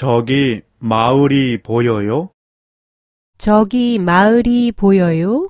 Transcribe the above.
저기 마을이 보여요? 저기 마을이 보여요?